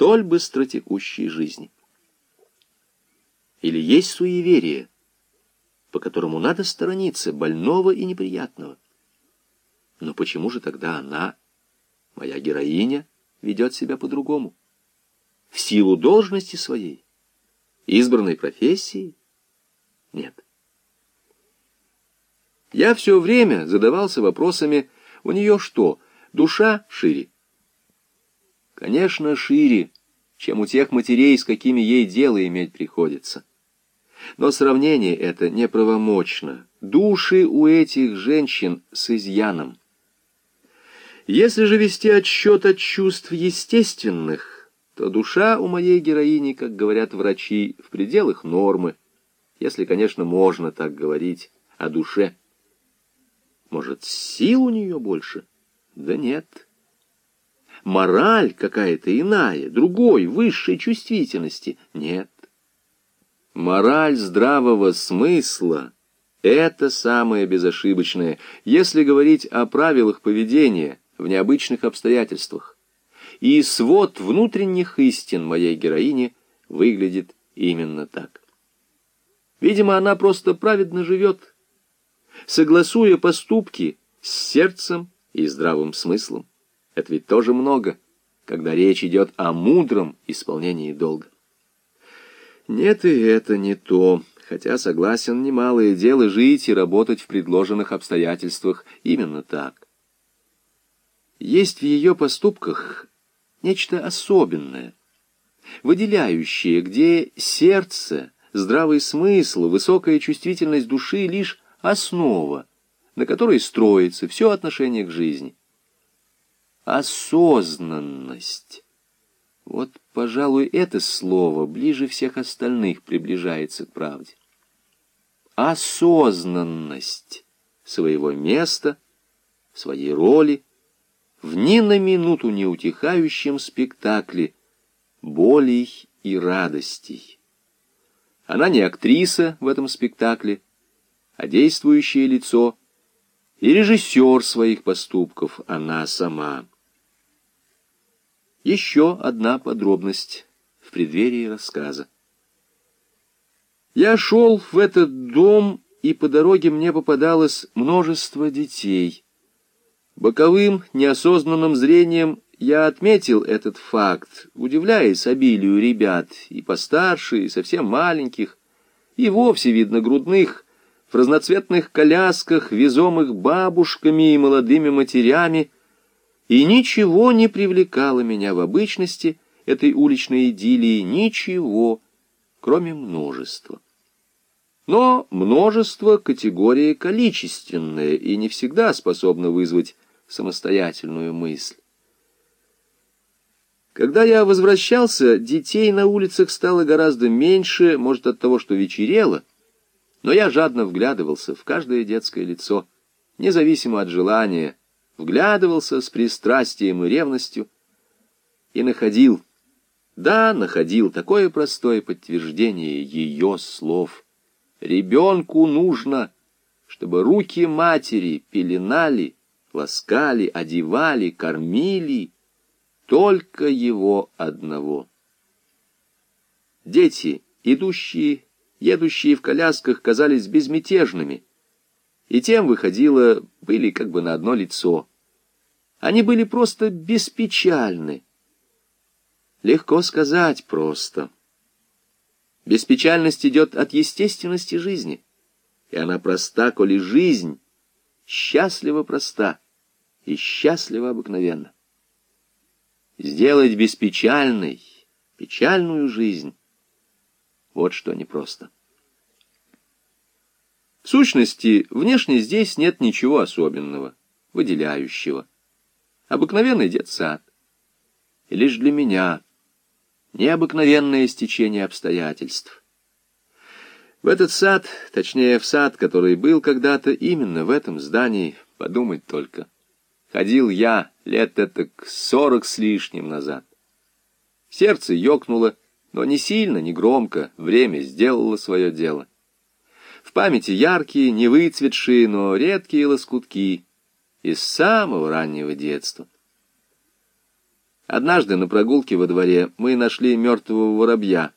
столь быстротекущей жизни. Или есть суеверие, по которому надо сторониться больного и неприятного. Но почему же тогда она, моя героиня, ведет себя по-другому? В силу должности своей, избранной профессии? Нет. Я все время задавался вопросами, у нее что, душа шире? Конечно, шире, чем у тех матерей, с какими ей дело иметь приходится. Но сравнение это неправомочно. Души у этих женщин с изъяном. Если же вести отсчет от чувств естественных, то душа у моей героини, как говорят врачи, в пределах нормы, если, конечно, можно так говорить о душе. Может, сил у нее больше? Да нет. Мораль какая-то иная, другой, высшей чувствительности? Нет. Мораль здравого смысла — это самое безошибочное, если говорить о правилах поведения в необычных обстоятельствах. И свод внутренних истин моей героини выглядит именно так. Видимо, она просто праведно живет, согласуя поступки с сердцем и здравым смыслом. Это ведь тоже много, когда речь идет о мудром исполнении долга. Нет, и это не то. Хотя, согласен, немалое дело жить и работать в предложенных обстоятельствах именно так. Есть в ее поступках нечто особенное, выделяющее, где сердце, здравый смысл, высокая чувствительность души — лишь основа, на которой строится все отношение к жизни. Осознанность. Вот, пожалуй, это слово ближе всех остальных приближается к правде. Осознанность своего места, своей роли в ни на минуту не спектакле болей и радостей. Она не актриса в этом спектакле, а действующее лицо и режиссер своих поступков она сама. Еще одна подробность в преддверии рассказа. Я шел в этот дом, и по дороге мне попадалось множество детей. Боковым, неосознанным зрением я отметил этот факт, удивляясь обилию ребят, и постарше, и совсем маленьких, и вовсе, видно, грудных, в разноцветных колясках, везомых бабушками и молодыми матерями, и ничего не привлекало меня в обычности этой уличной идиллии, ничего, кроме множества. Но множество — категория количественная и не всегда способна вызвать самостоятельную мысль. Когда я возвращался, детей на улицах стало гораздо меньше, может, от того, что вечерело, но я жадно вглядывался в каждое детское лицо, независимо от желания, вглядывался с пристрастием и ревностью и находил, да, находил такое простое подтверждение ее слов. Ребенку нужно, чтобы руки матери пеленали, ласкали, одевали, кормили только его одного. Дети, идущие, едущие в колясках, казались безмятежными, и тем выходило, были как бы на одно лицо. Они были просто беспечальны. Легко сказать просто. Беспечальность идет от естественности жизни, и она проста, коли жизнь счастливо проста и счастливо обыкновенна. Сделать беспечальной, печальную жизнь — вот что непросто. В сущности, внешне здесь нет ничего особенного, выделяющего обыкновенный детсад. И лишь для меня необыкновенное стечение обстоятельств. В этот сад, точнее, в сад, который был когда-то именно в этом здании, подумать только, ходил я лет это к сорок с лишним назад. Сердце ёкнуло, но не сильно, не громко, время сделало свое дело. В памяти яркие, не выцветшие, но редкие лоскутки — из самого раннего детства. Однажды на прогулке во дворе мы нашли мертвого воробья.